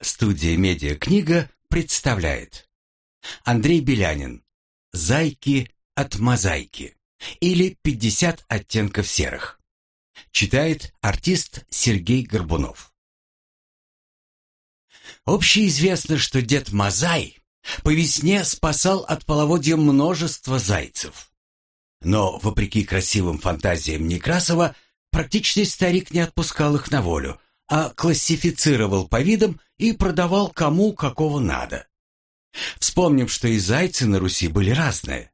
Студия «Медиакнига» представляет Андрей Белянин «Зайки от мозаики» или «50 оттенков серых». Читает артист Сергей Горбунов. Общеизвестно, что дед Мазай по весне спасал от половодья множество зайцев. Но, вопреки красивым фантазиям Некрасова, практичный старик не отпускал их на волю, а классифицировал по видам и продавал кому какого надо. Вспомним, что и зайцы на Руси были разные.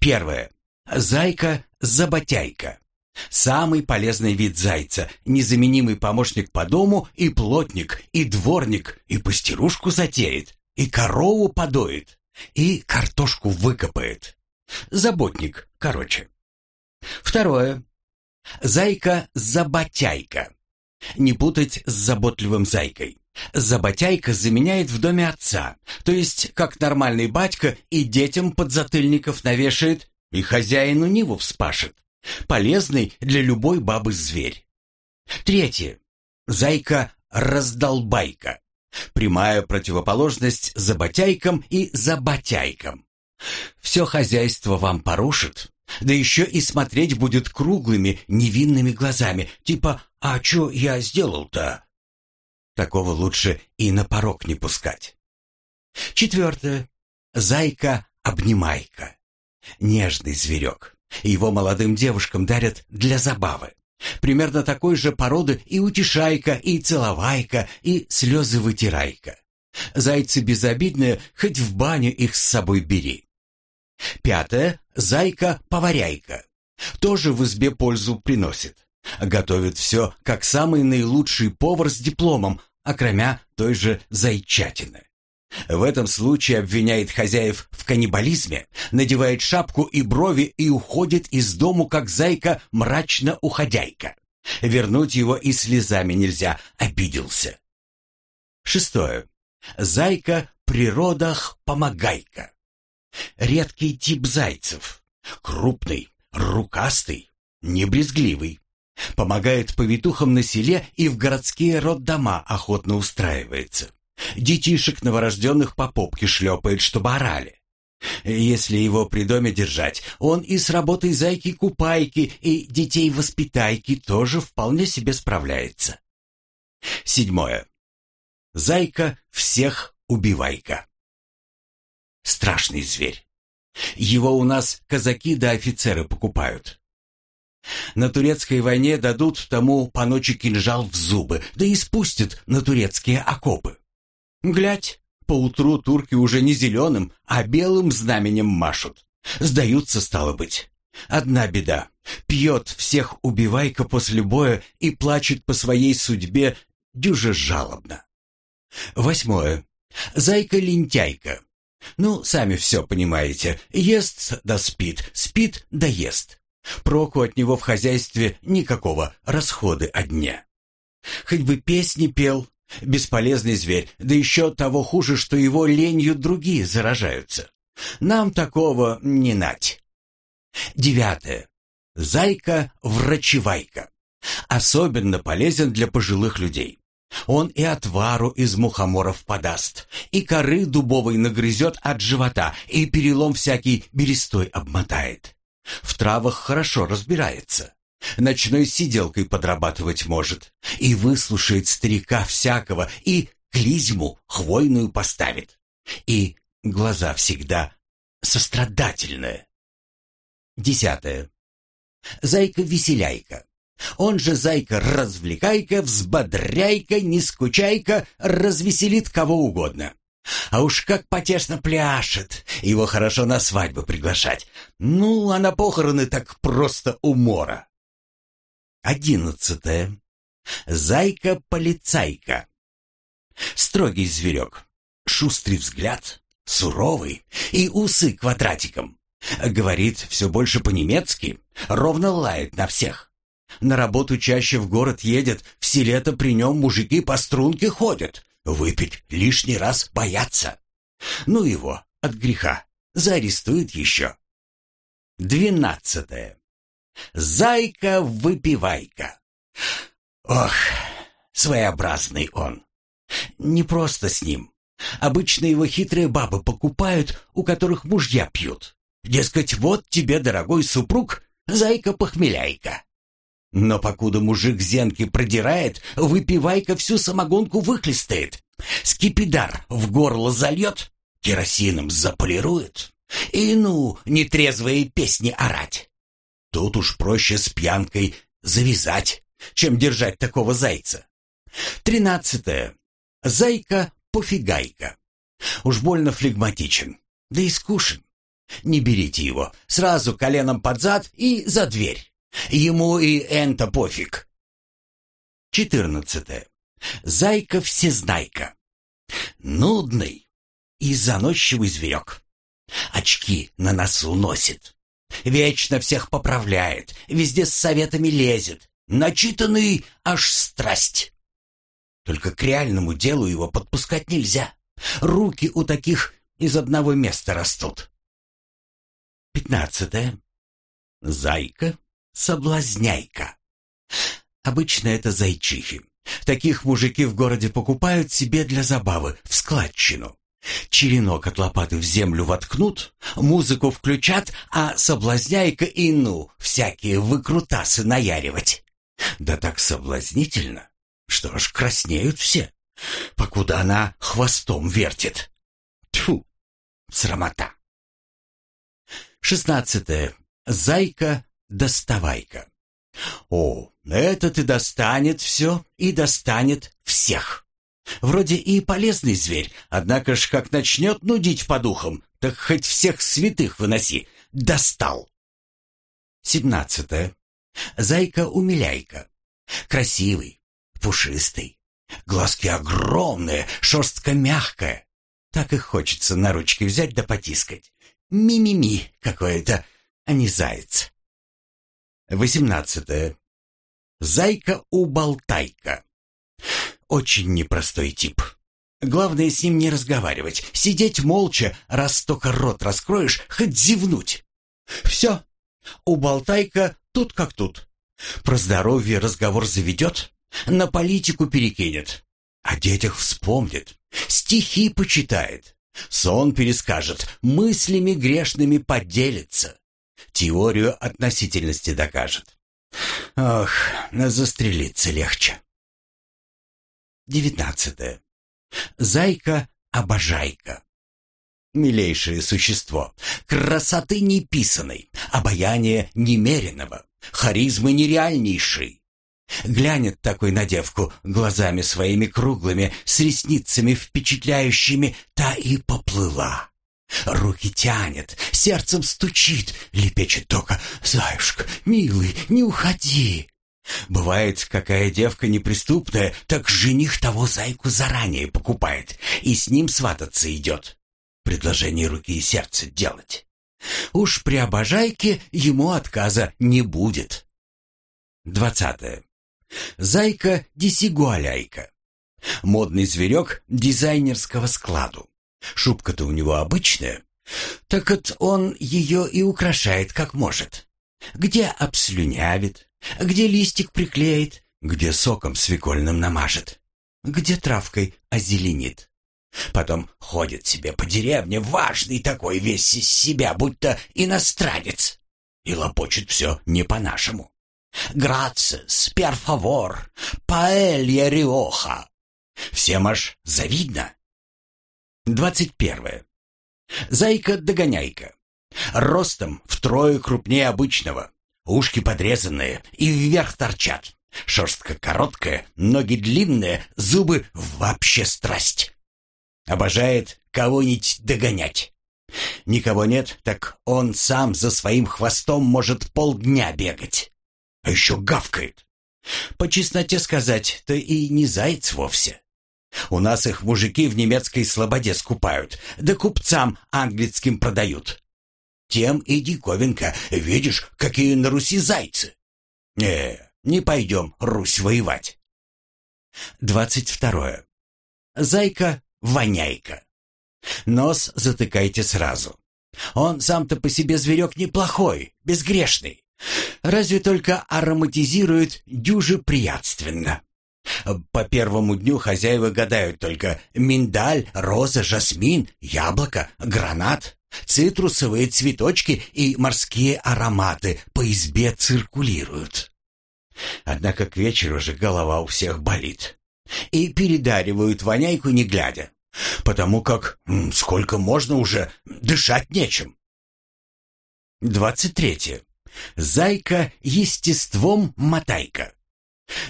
Первое. Зайка-заботяйка. Самый полезный вид зайца, незаменимый помощник по дому и плотник, и дворник, и пастерушку затеет, и корову подоит, и картошку выкопает. Заботник, короче. Второе. Зайка-заботяйка. Не путать с заботливым зайкой. Заботяйка заменяет в доме отца, то есть как нормальный батька и детям подзатыльников навешает, и хозяину ниву вспашет. Полезный для любой бабы зверь. Третье. Зайка-раздолбайка. Прямая противоположность заботяйкам и заботяйкам. Все хозяйство вам порушит, да еще и смотреть будет круглыми, невинными глазами, типа «А что я сделал-то?» Такого лучше и на порог не пускать. Четвертое. Зайка-обнимайка. Нежный зверек. Его молодым девушкам дарят для забавы. Примерно такой же породы и утешайка, и целовайка, и слезы-вытирайка. Зайцы безобидные, хоть в баню их с собой бери. Пятое. Зайка-поваряйка. Тоже в избе пользу приносит. Готовит все, как самый наилучший повар с дипломом, окромя той же зайчатины. В этом случае обвиняет хозяев в каннибализме, надевает шапку и брови и уходит из дому, как зайка мрачно уходяйка. Вернуть его и слезами нельзя, обиделся. Шестое. Зайка природах помогайка. Редкий тип зайцев. Крупный, рукастый, небрезгливый. Помогает повитухам на селе и в городские роддома охотно устраивается. Детишек новорожденных по попке шлепает, чтобы орали. Если его при доме держать, он и с работой зайки-купайки, и детей-воспитайки тоже вполне себе справляется. Седьмое. Зайка всех убивайка. Страшный зверь. Его у нас казаки да офицеры покупают. На турецкой войне дадут тому по ночи кинжал в зубы, да и спустят на турецкие окопы. Глядь, поутру турки уже не зеленым, а белым знаменем машут. Сдаются, стало быть. Одна беда. Пьет всех убивайка после боя и плачет по своей судьбе дюже жалобно. Восьмое. Зайка-лентяйка. Ну, сами все понимаете. Ест да спит, спит да ест. Проку от него в хозяйстве никакого, расходы одни. Хоть бы песни пел, бесполезный зверь, да еще того хуже, что его ленью другие заражаются. Нам такого не нать. Девятое. Зайка-врачевайка. Особенно полезен для пожилых людей. Он и отвару из мухоморов подаст, и коры дубовой нагрызет от живота, и перелом всякий берестой обмотает. В травах хорошо разбирается. Ночной сиделкой подрабатывать может. И выслушает старика всякого, и клизму хвойную поставит. И глаза всегда сострадательные. Десятое. Зайка-веселяйка. Он же зайка-развлекайка, взбодряйка, не скучайка, развеселит кого угодно. А уж как потешно пляшет. Его хорошо на свадьбу приглашать. Ну, а на похороны так просто умора. Одиннадцатое. Зайка-полицайка. Строгий зверек. Шустрый взгляд, суровый и усы квадратиком. Говорит все больше по-немецки, ровно лает на всех. На работу чаще в город едет, в селе-то при нем мужики по струнке ходят. Выпить лишний раз боятся. Ну его, от греха, заарестуют еще. Двенадцатое. Зайка-выпивайка. Ох, своеобразный он. не просто с ним. Обычно его хитрые бабы покупают, у которых мужья пьют. Дескать, вот тебе, дорогой супруг, зайка-похмеляйка. Но покуда мужик зенки продирает, выпивайка всю самогонку выхлестает. Скипидар в горло зальет, керосином заполирует. И ну, нетрезвые песни орать. Тут уж проще с пьянкой завязать, чем держать такого зайца. Тринадцатое. Зайка-пофигайка. Уж больно флегматичен, да и скушен. Не берите его, сразу коленом под зад и за дверь. Ему и энто пофиг. Четырнадцатое. Зайка-всезнайка. Нудный и заносчивый зверек. Очки на носу носит. Вечно всех поправляет, везде с советами лезет. Начитанный аж страсть. Только к реальному делу его подпускать нельзя. Руки у таких из одного места растут. Пятнадцатое. Зайка соблазняйка. Обычно это зайчихи. Таких мужики в городе покупают себе для забавы, в складчину. Черенок от лопаты в землю воткнут, музыку включат, а соблазняйка и ну, всякие выкрутасы наяривать. Да так соблазнительно, что аж краснеют все, покуда она хвостом вертит. Тьфу, срамота. Шестнадцатое. Зайка доставайка. О, этот и достанет все, и достанет всех. Вроде и полезный зверь, однако ж как начнет нудить по духам, так хоть всех святых выноси. Достал. Семнадцатое. Зайка-умиляйка. Красивый, пушистый. Глазки огромные, шерстка мягкая. Так и хочется на ручки взять да потискать. Ми-ми-ми какое-то, а не заяц. Восемнадцатое. Зайка-убалтайка. Очень непростой тип. Главное с ним не разговаривать, сидеть молча, раз только рот раскроешь, хоть зевнуть. Все, убалтайка тут как тут. Про здоровье разговор заведет, на политику перекинет, о детях вспомнит, стихи почитает, сон перескажет, мыслями грешными поделится теорию относительности докажет. Ох, застрелиться легче. Девятнадцатое. Зайка-обожайка. Милейшее существо, красоты неписанной, обаяния немеренного, харизмы нереальнейшей. Глянет такой на девку глазами своими круглыми, с ресницами впечатляющими, та и поплыла. Руки тянет, сердцем стучит, лепечет только «Заюшка, милый, не уходи!» Бывает, какая девка неприступная, так жених того зайку заранее покупает и с ним свататься идет. Предложение руки и сердца делать. Уж при обожайке ему отказа не будет. Двадцатое. Зайка-десигуаляйка. Модный зверек дизайнерского складу. Шубка-то у него обычная. Так вот он ее и украшает как может. Где обслюнявит, где листик приклеит, где соком свекольным намажет, где травкой озеленит. Потом ходит себе по деревне, важный такой, весь из себя, будто иностранец. И лопочет все не по-нашему. «Грацис, перфавор, паэлья риоха». Всем аж завидно. Двадцать первое. Зайка-догоняйка. Ростом втрое крупнее обычного. Ушки подрезанные и вверх торчат. Шерстка короткая, ноги длинные, зубы вообще страсть. Обожает кого-нибудь догонять. Никого нет, так он сам за своим хвостом может полдня бегать. А еще гавкает. По чесноте сказать, то и не заяц вовсе. У нас их мужики в немецкой слободе скупают, да купцам английским продают. Тем и диковинка, видишь, какие на Руси зайцы. Не, не пойдем Русь воевать. Двадцать второе. Зайка-воняйка. Нос затыкайте сразу. Он сам-то по себе зверек неплохой, безгрешный. Разве только ароматизирует дюже приятственно. По первому дню хозяева гадают только миндаль, роза, жасмин, яблоко, гранат, цитрусовые цветочки и морские ароматы по избе циркулируют. Однако к вечеру же голова у всех болит. И передаривают воняйку не глядя, потому как сколько можно уже дышать нечем. Двадцать третье. Зайка естеством мотайка.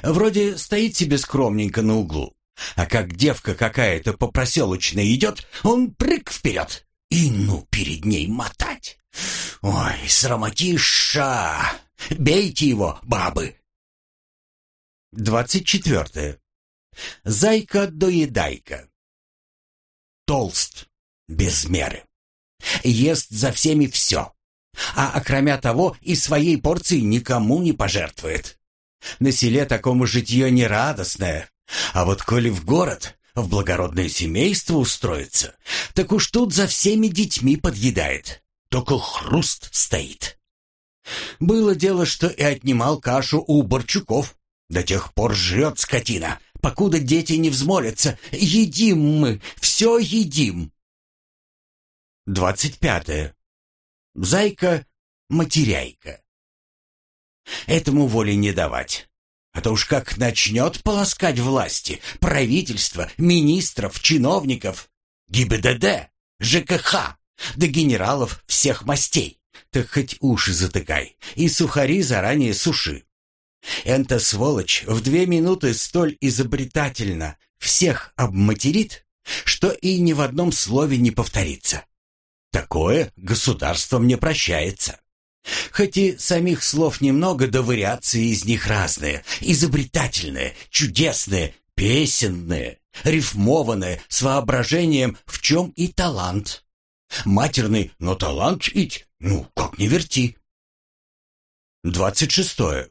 Вроде стоит себе скромненько на углу, а как девка какая-то по проселочной идет, он прыг вперед и ну перед ней мотать. Ой, срамотиша! Бейте его, бабы! Двадцать четвертое. Зайка-доедайка. Толст, без меры. Ест за всеми все. А окромя того и своей порции никому не пожертвует. На селе такому житье нерадостное. А вот коли в город, в благородное семейство устроится, так уж тут за всеми детьми подъедает. Только хруст стоит. Было дело, что и отнимал кашу у Борчуков. До тех пор жрет скотина, покуда дети не взмолятся. Едим мы, все едим. Двадцать пятое. Зайка-матеряйка. Этому воли не давать. А то уж как начнет полоскать власти, правительство, министров, чиновников, ГИБДД, ЖКХ, до генералов всех мастей, так хоть уши затыкай и сухари заранее суши. Эта сволочь в две минуты столь изобретательно всех обматерит, что и ни в одном слове не повторится. Такое государством не прощается. Хоть и самих слов немного, да вариации из них разные, изобретательные, чудесные, песенные, рифмованные, с воображением, в чем и талант. Матерный, но талант ведь, ну, как не верти. Двадцать шестое.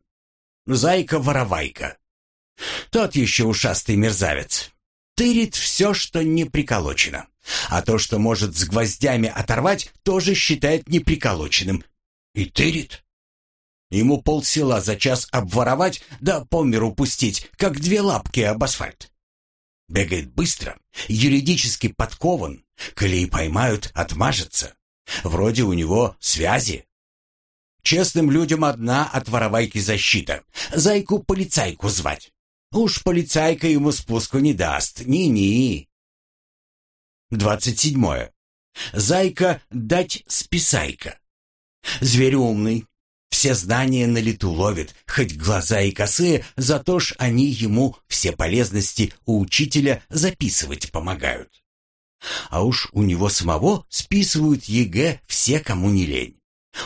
Зайка-воровайка. Тот еще ушастый мерзавец. Тырит все, что не приколочено. А то, что может с гвоздями оторвать, тоже считает неприколоченным, и тырит. Ему полсела за час обворовать, да по миру пустить, как две лапки об асфальт. Бегает быстро, юридически подкован, коли и поймают, отмажется. Вроде у него связи. Честным людям одна от воровайки защита. Зайку-полицайку звать. Уж полицайка ему спуску не даст. Ни-ни. Двадцать седьмое. Зайка дать списайка. Зверь умный, все знания на лету ловит, хоть глаза и косые, зато ж они ему все полезности у учителя записывать помогают. А уж у него самого списывают ЕГЭ все, кому не лень.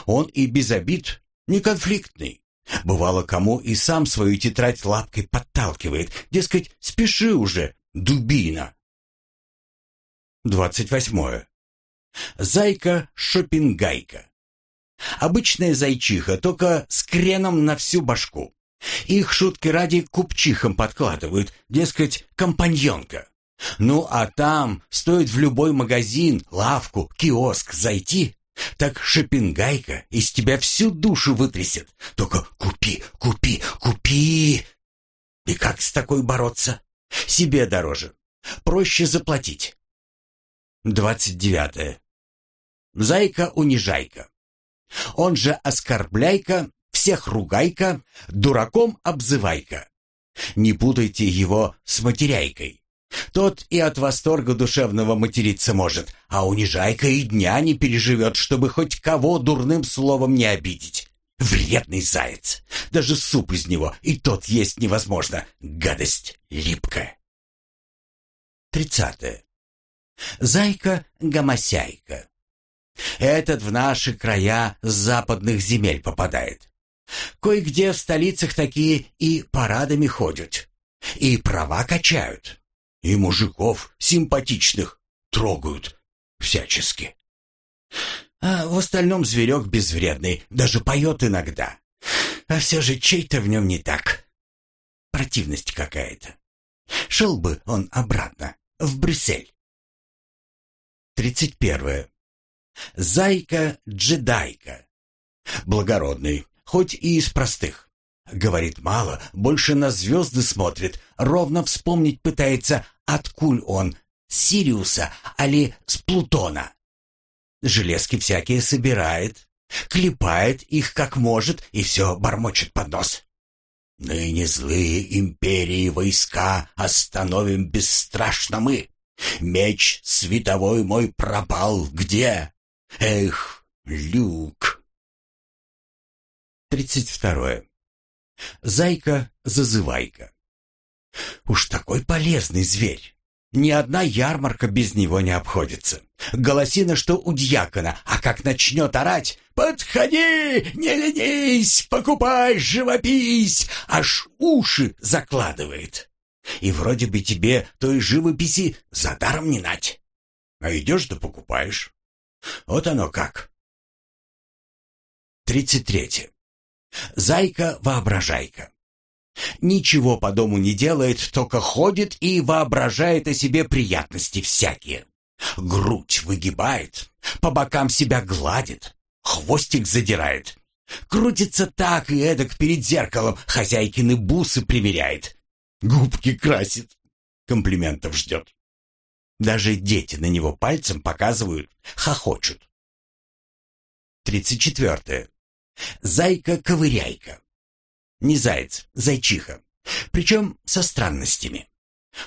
Он и без обид, не конфликтный. Бывало, кому и сам свою тетрадь лапкой подталкивает, дескать, спеши уже, дубина. Двадцать восьмое. Зайка-шопингайка. Обычная зайчиха, только с креном на всю башку. Их шутки ради купчихам подкладывают, дескать, компаньонка. Ну а там стоит в любой магазин, лавку, киоск зайти, так шопингайка из тебя всю душу вытрясет. Только купи, купи, купи. И как с такой бороться? Себе дороже. Проще заплатить. Двадцать девятое. Зайка-унижайка. Он же оскорбляйка, всех ругайка, дураком обзывайка. Не путайте его с матеряйкой. Тот и от восторга душевного материться может, а унижайка и дня не переживет, чтобы хоть кого дурным словом не обидеть. Вредный заяц. Даже суп из него и тот есть невозможно. Гадость липкая. Тридцатое. Зайка-гомосяйка. Этот в наши края западных земель попадает. Кое-где в столицах такие и парадами ходят, и права качают, и мужиков симпатичных трогают всячески. А в остальном зверек безвредный, даже поет иногда. А все же чей-то в нем не так. Противность какая-то. Шел бы он обратно, в Брюссель. Тридцать первое. Зайка-джедайка. Благородный, хоть и из простых. Говорит мало, больше на звезды смотрит, ровно вспомнить пытается, откуль он, с Сириуса, али с Плутона. Железки всякие собирает, клепает их как может и все бормочет под нос. Ныне злые империи войска остановим бесстрашно мы. Меч световой мой пропал где? Эх, люк. Тридцать второе. Зайка-зазывайка. Уж такой полезный зверь. Ни одна ярмарка без него не обходится. Голосина, что у дьякона, а как начнет орать «Подходи, не ленись, покупай, живопись!» Аж уши закладывает. И вроде бы тебе той живописи за даром не нать. А идешь да покупаешь. Вот оно как. Тридцать третье. Зайка-воображайка. Ничего по дому не делает, только ходит и воображает о себе приятности всякие. Грудь выгибает, по бокам себя гладит, хвостик задирает. Крутится так и эдак перед зеркалом, хозяйкины бусы примеряет. Губки красит, комплиментов ждет. Даже дети на него пальцем показывают, хохочут. Тридцать четвертое. Зайка-ковыряйка. Не заяц, зайчиха. Причем со странностями.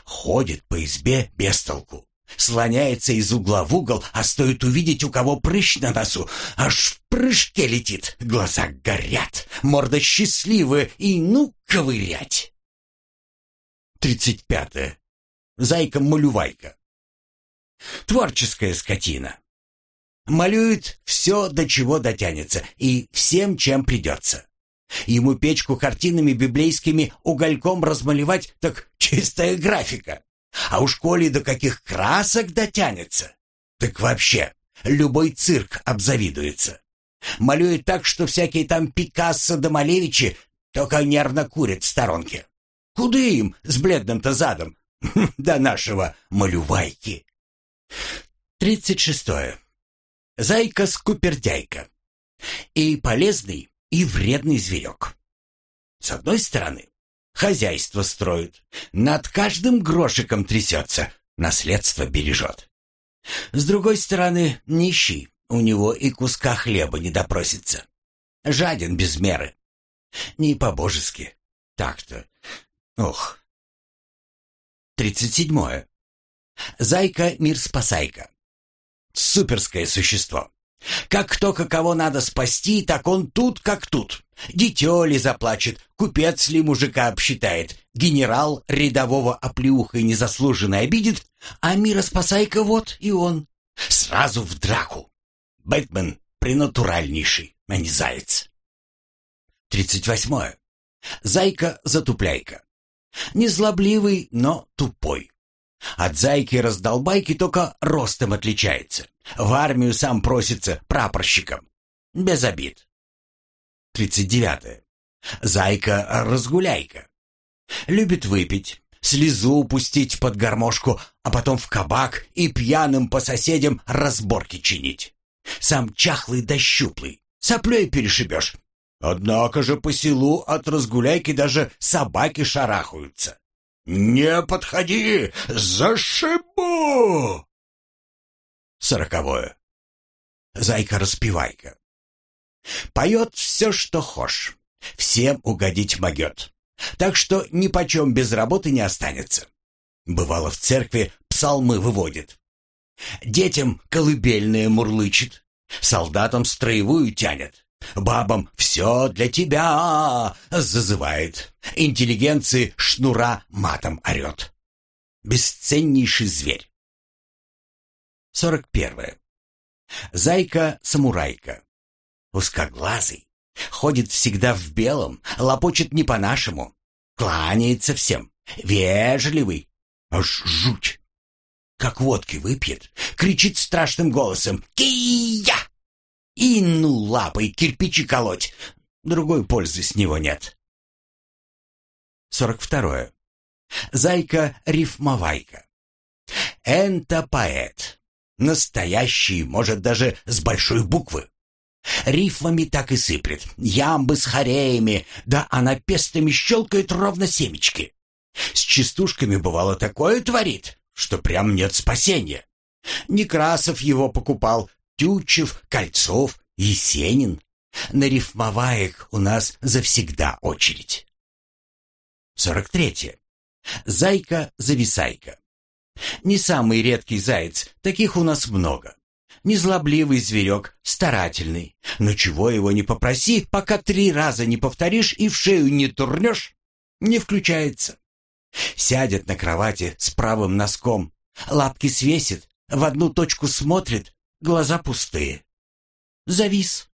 Ходит по избе без толку. Слоняется из угла в угол, а стоит увидеть, у кого прыщ на носу. Аж в прыжке летит, глаза горят, морда счастливая и ну ковырять. Тридцать пятое. Зайка-малювайка. Творческая скотина. Малюет все, до чего дотянется, и всем, чем придется. Ему печку картинами библейскими угольком размалевать, так чистая графика. А уж коли до каких красок дотянется, так вообще любой цирк обзавидуется. Малюет так, что всякие там Пикассо да Малевичи только нервно курят в сторонке. Куда им с бледным-то задом до нашего малювайки? Тридцать шестое. Зайка-скупердяйка. И полезный, и вредный зверек. С одной стороны, хозяйство строит, над каждым грошиком трясется, наследство бережет. С другой стороны, нищий, у него и куска хлеба не допросится. Жаден без меры. Не по-божески. Так-то. Ох. Тридцать седьмое. Зайка-мир-спасайка. Суперское существо. Как только кого надо спасти, так он тут как тут. Дитё ли заплачет, купец ли мужика обсчитает, генерал рядового оплеухой незаслуженно обидит, а мироспасайка вот и он. Сразу в драку. Бэтмен принатуральнейший, а не заяц. Тридцать восьмое. Зайка-затупляйка. Незлобливый, но тупой. От зайки-раздолбайки только ростом отличается. В армию сам просится прапорщиком. Без обид. Тридцать девятое. Зайка-разгуляйка. Любит выпить, слезу упустить под гармошку, а потом в кабак и пьяным по соседям разборки чинить. Сам чахлый да щуплый, соплей перешибешь. Однако же по селу от разгуляйки даже собаки шарахаются. «Не подходи! Зашибу!» Сороковое. Зайка-распевайка. Поет все, что хошь. Всем угодить могет. Так что ни почем без работы не останется. Бывало в церкви псалмы выводит. Детям колыбельные мурлычет. Солдатам строевую тянет. Бабам «все для тебя» зазывает. Интеллигенции шнура матом орет. Бесценнейший зверь. Сорок первое. Зайка-самурайка. Узкоглазый. Ходит всегда в белом, лопочет не по-нашему. Кланяется всем. Вежливый. Аж жуть. Как водки выпьет, кричит страшным голосом «Кия!» И ну лапой кирпичи колоть. Другой пользы с него нет. Сорок второе. Зайка-рифмовайка. Энто поэт. Настоящий, может, даже с большой буквы. Рифмами так и сыплет, ямбы с хореями, да она пестами щелкает ровно семечки. С частушками бывало такое творит, что прям нет спасения. Некрасов его покупал, Тютчев, Кольцов, Есенин. На рифмоваек у нас завсегда очередь. Сорок третье. Зайка-зависайка. Не самый редкий заяц, таких у нас много. Незлобливый зверек, старательный. Но чего его не попроси, пока три раза не повторишь и в шею не турнешь, не включается. Сядет на кровати с правым носком, лапки свесит, в одну точку смотрит, глаза пустые. Завис.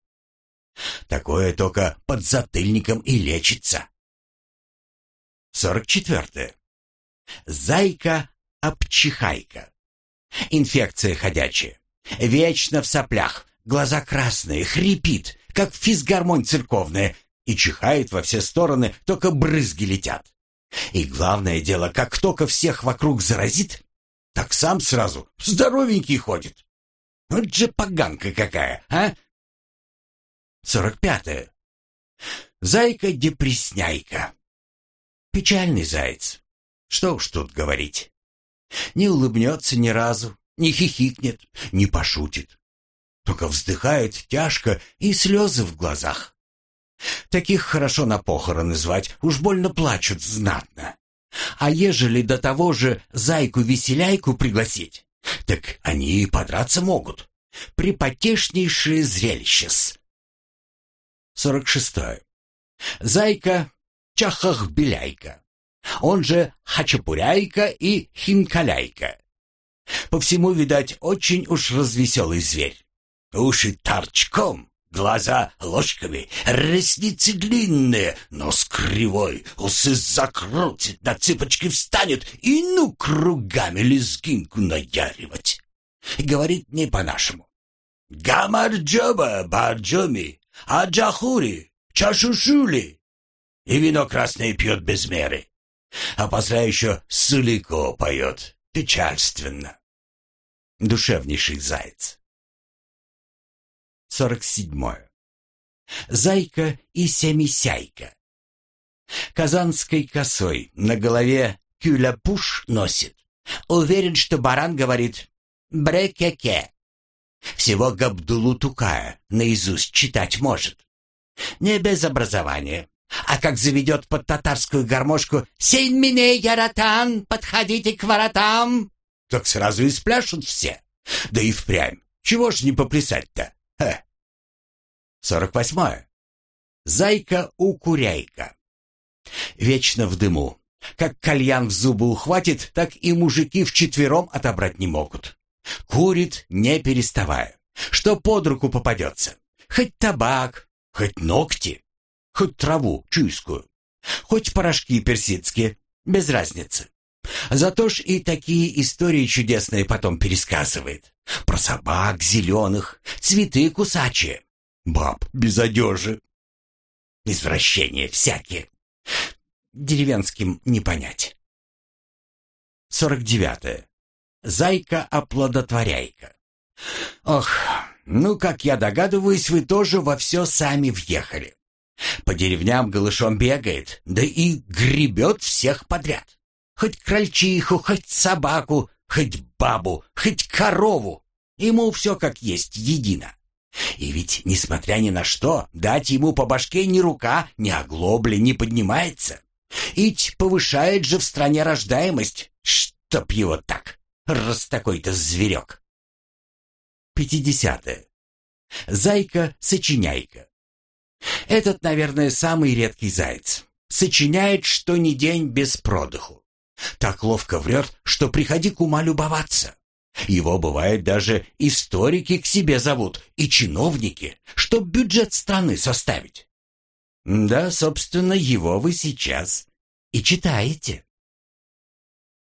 Такое только под затыльником и лечится. Сорок четвертое. Зайка-обчихайка. Инфекция ходячая. Вечно в соплях, глаза красные, хрипит, как физгармонь церковная, и чихает во все стороны, только брызги летят. И главное дело, как только всех вокруг заразит, так сам сразу здоровенький ходит. Вот же поганка какая, а? Сорок пятое. Зайка-депресняйка. Печальный заяц. Что уж тут говорить. Не улыбнется ни разу, не хихикнет, не пошутит. Только вздыхает тяжко и слезы в глазах. Таких хорошо на похороны звать, уж больно плачут знатно. А ежели до того же зайку-веселяйку пригласить, так они и подраться могут. Припотешнейшее зрелище-с. Сорок шестое. Зайка-чахахбеляйка. Он же хачапуряйка и хинкаляйка. По всему, видать, очень уж развеселый зверь. Уши торчком, глаза ложками, ресницы длинные, нос кривой, усы закрутит, на цыпочки встанет и ну кругами лезгинку наяривать. Говорит не по-нашему. Гамарджоба, барджоми, аджахури, чашушули. И вино красное пьет без меры. А после еще сулико поет печальственно. Душевнейший заяц. 47. Зайка и семисяйка. Казанской косой на голове кюля-пуш носит. Уверен, что баран говорит «брекеке». Всего Габдулу Тукая наизусть читать может. Не без образования. А как заведет под татарскую гармошку «Сень мине, яратан, подходите к воротам!» Так сразу и спляшут все. Да и впрямь. Чего ж не поплясать-то? Хе. 48. Зайка у куряйка. Вечно в дыму. Как кальян в зубы ухватит, так и мужики вчетвером отобрать не могут. Курит, не переставая. Что под руку попадется? Хоть табак, хоть ногти, хоть траву чуйскую, хоть порошки персидские, без разницы. Зато ж и такие истории чудесные потом пересказывает. Про собак зеленых, цветы кусачие баб без одежи. Извращения всякие. Деревенским не понять. Сорок девятое. Зайка-оплодотворяйка. Ох, ну, как я догадываюсь, вы тоже во все сами въехали. По деревням голышом бегает, да и гребет всех подряд. Хоть крольчиху, хоть собаку, хоть бабу, хоть корову. Ему все как есть, едино. И ведь, несмотря ни на что, дать ему по башке ни рука, ни оглобли не поднимается. Ить повышает же в стране рождаемость, чтоб его так, раз такой-то зверек. Пятидесятое. Зайка-сочиняйка. Этот, наверное, самый редкий заяц. Сочиняет, что ни день без продыху. Так ловко врет, что приходи к ума любоваться. Его, бывает, даже историки к себе зовут и чиновники, чтоб бюджет страны составить. Да, собственно, его вы сейчас и читаете.